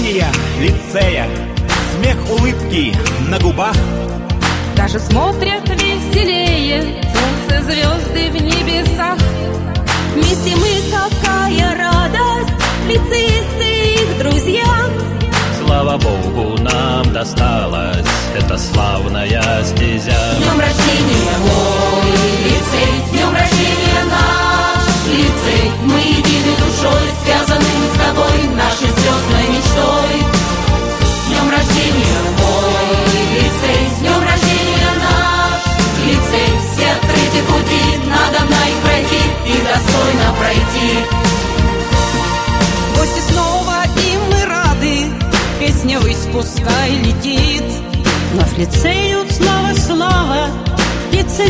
лицея. Смех улыбки на губах. Даже смотрят веселее Солнце, звезды в небесах. Вместе мы какая радость Лицеисты их друзья. Слава Богу, нам досталась эта славная стезя. С днем рождения достойно пройти. песня высь пускай летит. Вновь лицею слава, слава, птица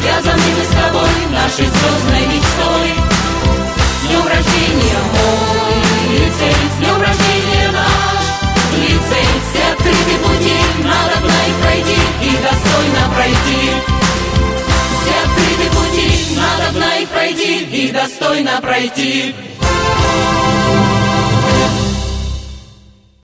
связаны мы с тобой нашей звездной мечтой. С днем рождения мой лицей, с днем рождения наш лицей. Все открыты пути, надо на их пройти и достойно пройти. Все открыты пути, надо на их пройти и достойно пройти.